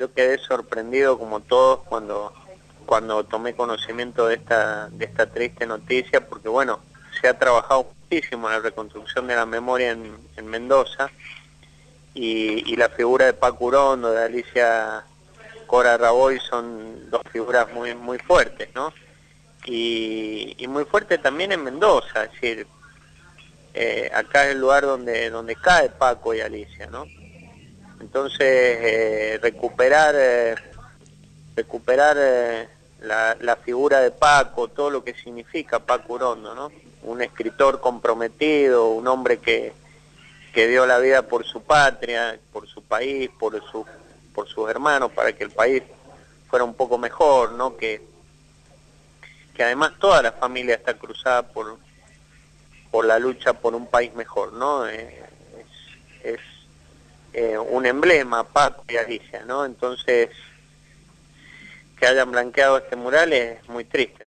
yo quedé sorprendido como todos cuando cuando tomé conocimiento de esta de esta triste noticia porque bueno se ha trabajado muchísimo en la reconstrucción de la memoria en, Mendoza y, la figura de Paco Urondo, de Alicia Cora Raboy son dos figuras muy muy fuertes, ¿no? Y, muy fuertes también en Mendoza, es decir, eh, acá es el lugar donde donde cae Paco y Alicia, ¿no? Entonces eh, recuperar eh, recuperar la, la, figura de Paco, todo lo que significa Paco Urondo, ¿no? Un escritor comprometido, un hombre que, que dio la vida por su patria, por su país, por, su, por sus hermanos, para que el país fuera un poco mejor, ¿no? Que, que además toda la familia está cruzada por, por la lucha por un país mejor, ¿no? Eh, es, es eh, un emblema, Paco y Alicia, ¿no? Entonces, que hayan blanqueado este mural es muy triste.